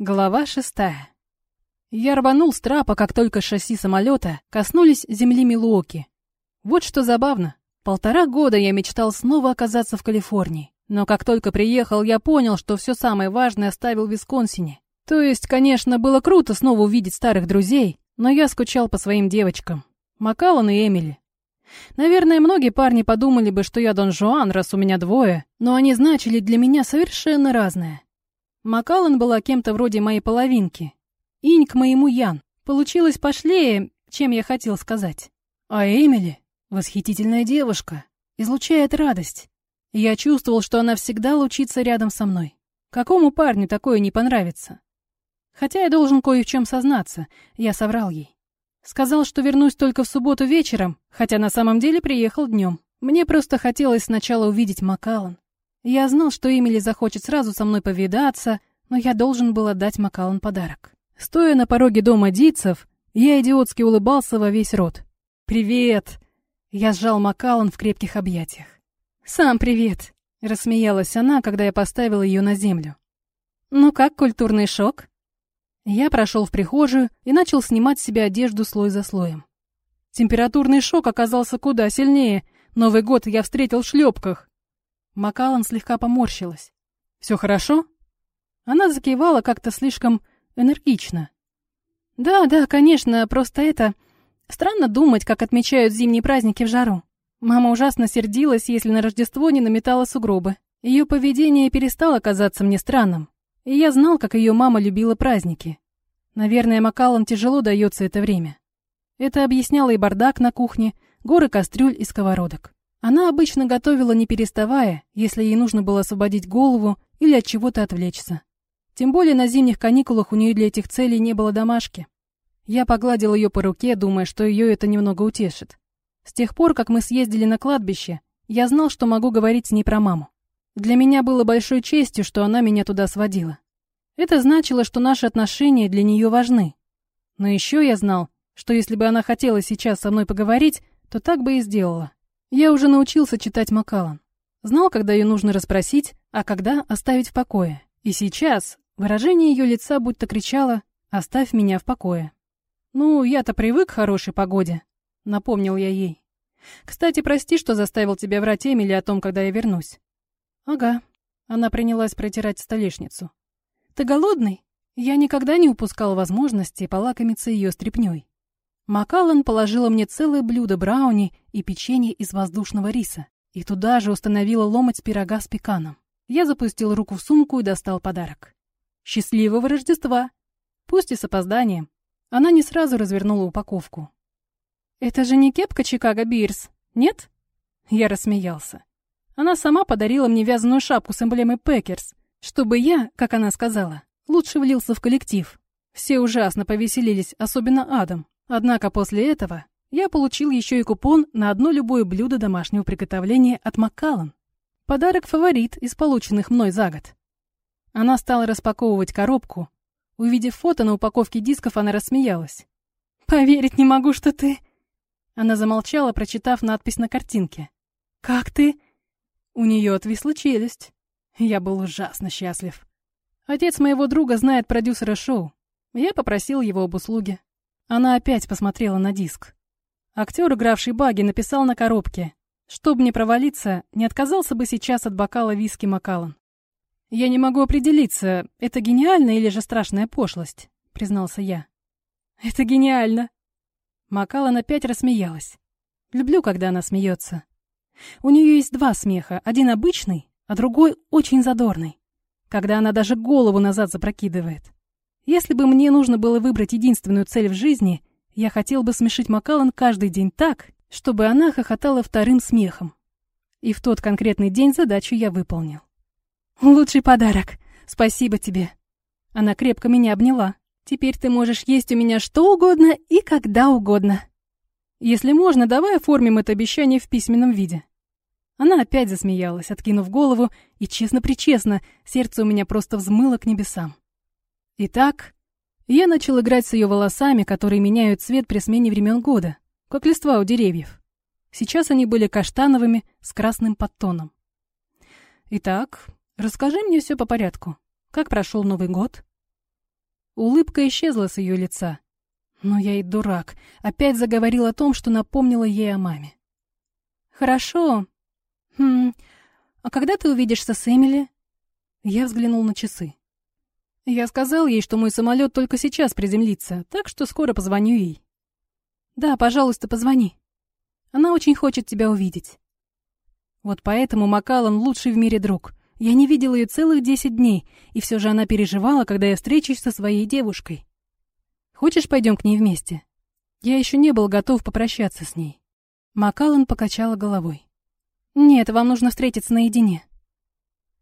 Глава шестая. Я рванул с трапа, как только шасси самолета коснулись земли Милуоки. Вот что забавно. Полтора года я мечтал снова оказаться в Калифорнии. Но как только приехал, я понял, что все самое важное оставил в Висконсине. То есть, конечно, было круто снова увидеть старых друзей, но я скучал по своим девочкам. Макалан и Эмили. Наверное, многие парни подумали бы, что я Дон Жуан, раз у меня двое, но они значили для меня совершенно разное. Макалан была кем-то вроде моей половинки. Инь к моему Ян. Получилось пошлее, чем я хотел сказать. А Эмили — восхитительная девушка, излучает радость. Я чувствовал, что она всегда лучится рядом со мной. Какому парню такое не понравится? Хотя я должен кое в чем сознаться, я соврал ей. Сказал, что вернусь только в субботу вечером, хотя на самом деле приехал днем. Мне просто хотелось сначала увидеть Макалан. Я знал, что Эмили захочет сразу со мной повидаться, но я должен был отдать Макалан подарок. Стоя на пороге дома Дитцев, я идиотски улыбался во весь рот. «Привет!» Я сжал Макалан в крепких объятиях. «Сам привет!» — рассмеялась она, когда я поставил ее на землю. «Ну как культурный шок?» Я прошел в прихожую и начал снимать с себя одежду слой за слоем. Температурный шок оказался куда сильнее. Новый год я встретил в шлепках. Макалан слегка поморщилась. «Все хорошо?» Она закивала как-то слишком энергично. «Да, да, конечно, просто это... Странно думать, как отмечают зимние праздники в жару. Мама ужасно сердилась, если на Рождество не наметала сугробы. Ее поведение перестало казаться мне странным. И я знал, как ее мама любила праздники. Наверное, Макалан тяжело дается это время. Это объясняло и бардак на кухне, горы кастрюль и сковородок. Она обычно готовила не переставая, если ей нужно было освободить голову или от чего-то отвлечься. Тем более на зимних каникулах у нее для этих целей не было домашки. Я погладил ее по руке, думая, что ее это немного утешит. С тех пор, как мы съездили на кладбище, я знал, что могу говорить с ней про маму. Для меня было большой честью, что она меня туда сводила. Это значило, что наши отношения для нее важны. Но еще я знал, что если бы она хотела сейчас со мной поговорить, то так бы и сделала. Я уже научился читать Макалан. Знал, когда ее нужно расспросить, а когда оставить в покое. И сейчас, Выражение ее лица будто кричало «Оставь меня в покое». «Ну, я-то привык к хорошей погоде», — напомнил я ей. «Кстати, прости, что заставил тебя врать Эмили о том, когда я вернусь». «Ага». Она принялась протирать столешницу. «Ты голодный?» Я никогда не упускал возможности полакомиться ее стряпнёй. Макалан положила мне целое блюдо брауни и печенье из воздушного риса, и туда же установила ломоть пирога с пеканом. Я запустил руку в сумку и достал подарок. Счастливого Рождества! Пусть и с опозданием. Она не сразу развернула упаковку. «Это же не кепка Чикаго Бирс, нет?» Я рассмеялся. Она сама подарила мне вязаную шапку с эмблемой Пэкерс, чтобы я, как она сказала, лучше влился в коллектив. Все ужасно повеселились, особенно Адам. Однако после этого я получил еще и купон на одно любое блюдо домашнего приготовления от Маккаллан. Подарок-фаворит из полученных мной за год. Она стала распаковывать коробку. Увидев фото на упаковке дисков, она рассмеялась. «Поверить не могу, что ты...» Она замолчала, прочитав надпись на картинке. «Как ты?» У нее отвисла челюсть. Я был ужасно счастлив. Отец моего друга знает продюсера шоу. Я попросил его об услуге. Она опять посмотрела на диск. Актер, игравший Баги, написал на коробке. Чтобы не провалиться, не отказался бы сейчас от бокала виски Макалан. «Я не могу определиться, это гениально или же страшная пошлость», — признался я. «Это гениально». Макалан опять рассмеялась. Люблю, когда она смеется. У нее есть два смеха, один обычный, а другой очень задорный, когда она даже голову назад запрокидывает. Если бы мне нужно было выбрать единственную цель в жизни, я хотел бы смешить Макалан каждый день так, чтобы она хохотала вторым смехом. И в тот конкретный день задачу я выполнил. «Лучший подарок. Спасибо тебе». Она крепко меня обняла. «Теперь ты можешь есть у меня что угодно и когда угодно». «Если можно, давай оформим это обещание в письменном виде». Она опять засмеялась, откинув голову, и честно-причестно, сердце у меня просто взмыло к небесам. Итак, я начал играть с ее волосами, которые меняют цвет при смене времен года, как листва у деревьев. Сейчас они были каштановыми с красным подтоном. Итак, Расскажи мне все по порядку. Как прошел Новый год? Улыбка исчезла с ее лица. Но я и дурак. Опять заговорил о том, что напомнила ей о маме. «Хорошо. Хм, а когда ты увидишься с Эмили?» Я взглянул на часы. Я сказал ей, что мой самолет только сейчас приземлится, так что скоро позвоню ей. Да, пожалуйста, позвони. Она очень хочет тебя увидеть. Вот поэтому Макалан лучший в мире друг. Я не видел ее целых десять дней, и все же она переживала, когда я встречусь со своей девушкой. Хочешь, пойдем к ней вместе? Я еще не был готов попрощаться с ней. Макалан покачала головой. Нет, вам нужно встретиться наедине.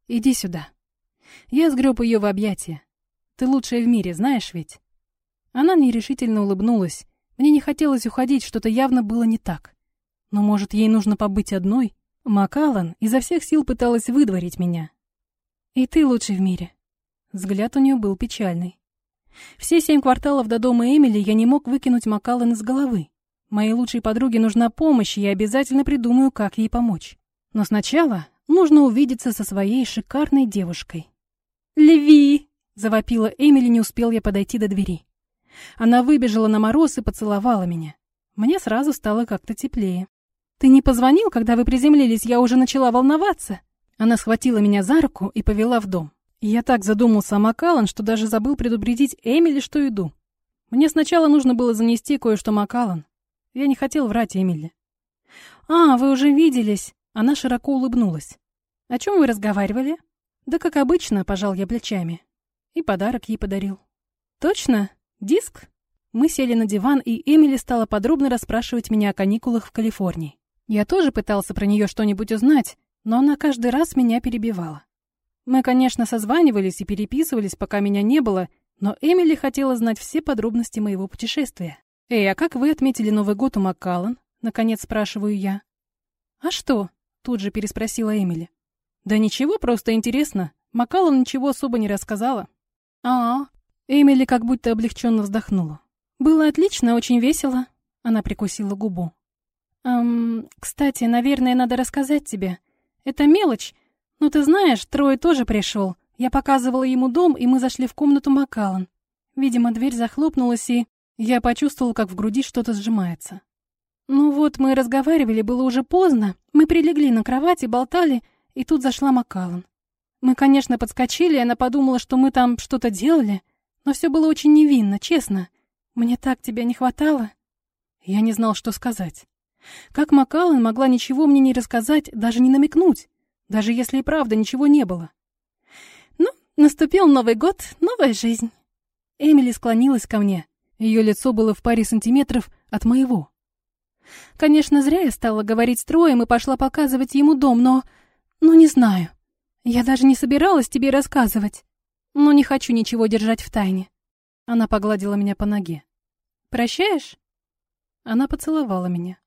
Иди сюда. Я сгреб ее в объятия. Ты лучшая в мире, знаешь ведь?» Она нерешительно улыбнулась. Мне не хотелось уходить, что-то явно было не так. Но, может, ей нужно побыть одной? Макалан изо всех сил пыталась выдворить меня. «И ты лучший в мире». Взгляд у нее был печальный. Все семь кварталов до дома Эмили я не мог выкинуть Макалан из головы. Моей лучшей подруге нужна помощь, и я обязательно придумаю, как ей помочь. Но сначала нужно увидеться со своей шикарной девушкой. «Леви!» Завопила Эмили, не успел я подойти до двери. Она выбежала на мороз и поцеловала меня. Мне сразу стало как-то теплее. «Ты не позвонил, когда вы приземлились? Я уже начала волноваться». Она схватила меня за руку и повела в дом. Я так задумался о Макалан, что даже забыл предупредить Эмили, что иду. Мне сначала нужно было занести кое-что Макалан. Я не хотел врать Эмили. «А, вы уже виделись?» Она широко улыбнулась. «О чем вы разговаривали?» «Да как обычно», — пожал я плечами. И подарок ей подарил. «Точно? Диск?» Мы сели на диван, и Эмили стала подробно расспрашивать меня о каникулах в Калифорнии. Я тоже пытался про нее что-нибудь узнать, но она каждый раз меня перебивала. Мы, конечно, созванивались и переписывались, пока меня не было, но Эмили хотела знать все подробности моего путешествия. «Эй, а как вы отметили Новый год у Маккаллан?» — наконец спрашиваю я. «А что?» — тут же переспросила Эмили. «Да ничего, просто интересно. Маккаллан ничего особо не рассказала». А, Эмили как будто облегченно вздохнула. Было отлично, очень весело. Она прикусила губу. Эм, кстати, наверное, надо рассказать тебе. Это мелочь, но ты знаешь, Трой тоже пришел. Я показывала ему дом, и мы зашли в комнату Макалан. Видимо, дверь захлопнулась, и я почувствовал, как в груди что-то сжимается. Ну вот, мы разговаривали, было уже поздно. Мы прилегли на кровати, болтали, и тут зашла Макалан. Мы, конечно, подскочили, и она подумала, что мы там что-то делали, но все было очень невинно, честно. Мне так тебя не хватало. Я не знал, что сказать. Как Макаллен могла ничего мне не рассказать, даже не намекнуть, даже если и правда ничего не было? Ну, наступил Новый год, новая жизнь. Эмили склонилась ко мне. Ее лицо было в паре сантиметров от моего. Конечно, зря я стала говорить с Троем и пошла показывать ему дом, но... Ну, не знаю. Я даже не собиралась тебе рассказывать, но не хочу ничего держать в тайне. Она погладила меня по ноге. Прощаешь? Она поцеловала меня.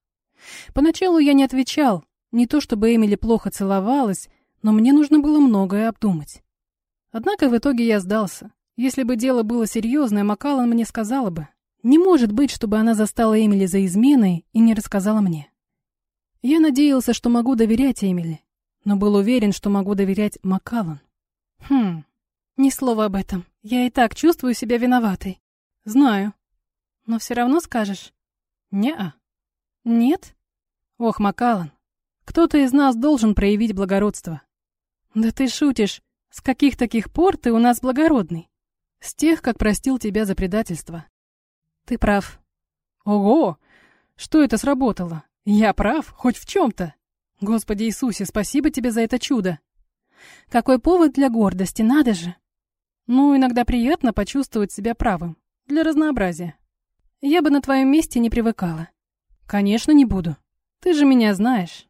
Поначалу я не отвечал, не то чтобы Эмили плохо целовалась, но мне нужно было многое обдумать. Однако в итоге я сдался. Если бы дело было серьезное, Макалан мне сказала бы. Не может быть, чтобы она застала Эмили за изменой и не рассказала мне. Я надеялся, что могу доверять Эмили, но был уверен, что могу доверять Маккаллан. Хм, ни слова об этом. Я и так чувствую себя виноватой. Знаю. Но все равно скажешь? Не-а. Нет? Ох, Маккаллан, кто-то из нас должен проявить благородство. Да ты шутишь. С каких таких пор ты у нас благородный? С тех, как простил тебя за предательство. Ты прав. Ого! Что это сработало? Я прав, хоть в чем-то. Господи Иисусе, спасибо тебе за это чудо. Какой повод для гордости, надо же. Ну, иногда приятно почувствовать себя правым. Для разнообразия. Я бы на твоем месте не привыкала. Конечно, не буду. Ты же меня знаешь.